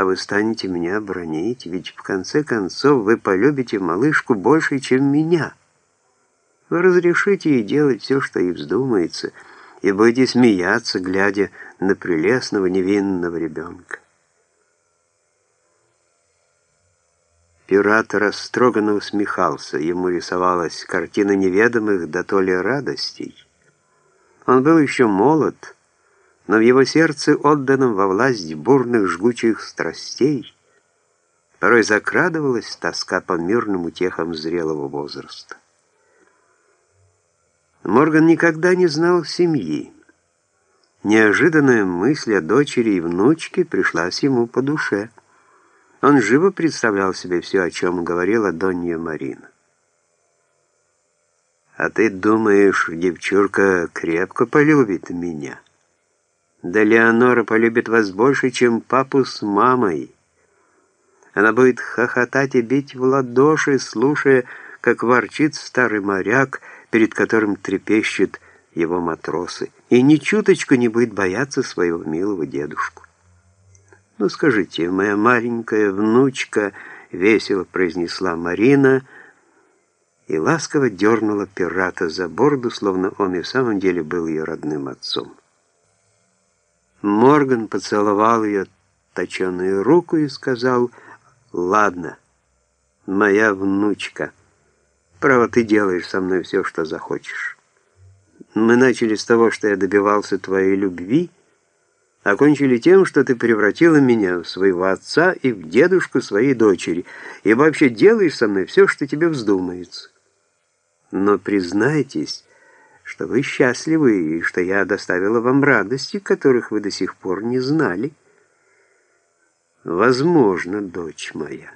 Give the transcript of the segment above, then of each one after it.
а вы станете меня бронить, ведь в конце концов вы полюбите малышку больше, чем меня. Вы разрешите ей делать все, что ей вздумается, и будете смеяться, глядя на прелестного невинного ребенка. Пират растроганно усмехался, ему рисовалась картина неведомых да то ли радостей. Он был еще молод, но в его сердце, отданном во власть бурных жгучих страстей, порой закрадывалась тоска по мирным утехам зрелого возраста. Морган никогда не знал семьи. Неожиданная мысль о дочери и внучке пришлась ему по душе. Он живо представлял себе все, о чем говорила Донья Марина. «А ты думаешь, девчурка крепко полюбит меня?» Да Леонора полюбит вас больше, чем папу с мамой. Она будет хохотать и бить в ладоши, слушая, как ворчит старый моряк, перед которым трепещут его матросы, и ни чуточку не будет бояться своего милого дедушку. «Ну, скажите, моя маленькая внучка», — весело произнесла Марина, и ласково дернула пирата за борду, словно он и в самом деле был ее родным отцом. Морган поцеловал ее точеную руку и сказал, «Ладно, моя внучка, право ты делаешь со мной все, что захочешь. Мы начали с того, что я добивался твоей любви, окончили тем, что ты превратила меня в своего отца и в дедушку своей дочери, и вообще делаешь со мной все, что тебе вздумается. Но признайтесь, что вы счастливы и что я доставила вам радости, которых вы до сих пор не знали. Возможно, дочь моя.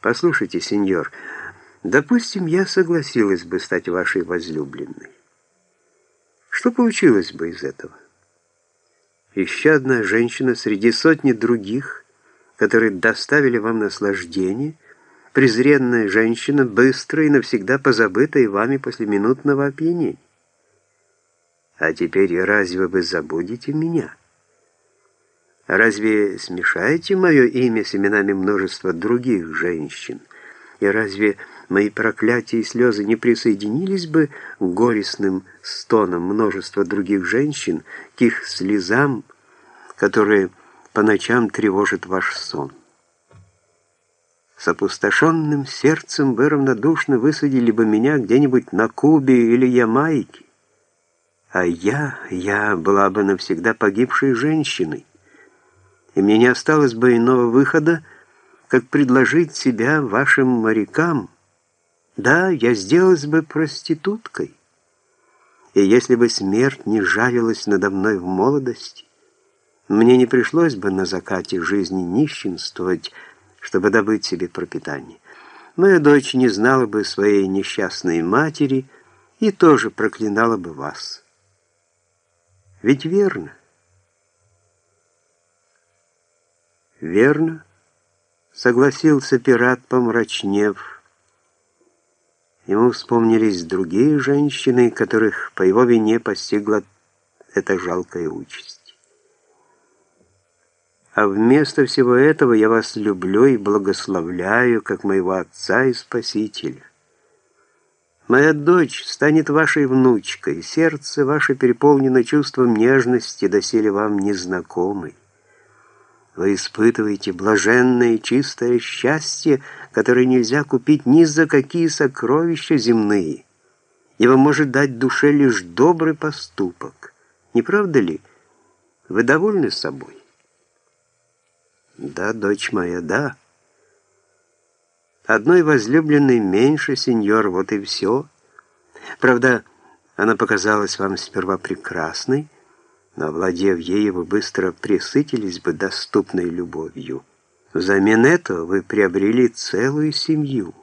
Послушайте, сеньор, допустим, я согласилась бы стать вашей возлюбленной. Что получилось бы из этого? Еще одна женщина среди сотни других, которые доставили вам наслаждение – презренная женщина, быстро и навсегда позабытая вами после минутного опьянения. А теперь разве вы забудете меня? Разве смешаете мое имя с именами множества других женщин? И разве мои проклятия и слезы не присоединились бы к горестным стонам множества других женщин, к их слезам, которые по ночам тревожат ваш сон? С опустошенным сердцем вы равнодушно высадили бы меня где-нибудь на Кубе или Ямайке. А я, я была бы навсегда погибшей женщиной. И мне не осталось бы иного выхода, как предложить себя вашим морякам. Да, я сделалась бы проституткой. И если бы смерть не жалилась надо мной в молодости, мне не пришлось бы на закате жизни нищенствовать, чтобы добыть себе пропитание. Моя дочь не знала бы своей несчастной матери и тоже проклинала бы вас. Ведь верно? Верно, согласился пират, помрачнев. Ему вспомнились другие женщины, которых по его вине постигла эта жалкая участь. А вместо всего этого я вас люблю и благословляю, как моего отца и спасителя. Моя дочь станет вашей внучкой, сердце ваше переполнено чувством нежности, доселе вам незнакомой. Вы испытываете блаженное чистое счастье, которое нельзя купить ни за какие сокровища земные. Его может дать душе лишь добрый поступок. Не правда ли? Вы довольны собой? Да, дочь моя, да. Одной возлюбленной меньше, сеньор, вот и все. Правда, она показалась вам сперва прекрасной, но, владев ею, вы быстро присытились бы доступной любовью. Взамен этого вы приобрели целую семью.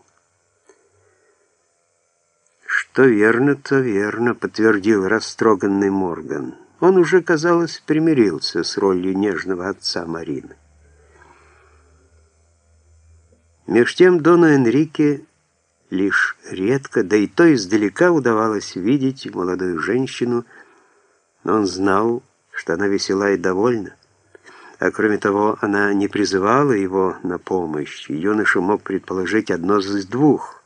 «Что верно, то верно», — подтвердил растроганный Морган. Он уже, казалось, примирился с ролью нежного отца Марины. Меж тем Дону Энрике лишь редко, да и то издалека удавалось видеть молодую женщину, но он знал, что она весела и довольна. А кроме того, она не призывала его на помощь. Юноша мог предположить одно из двух.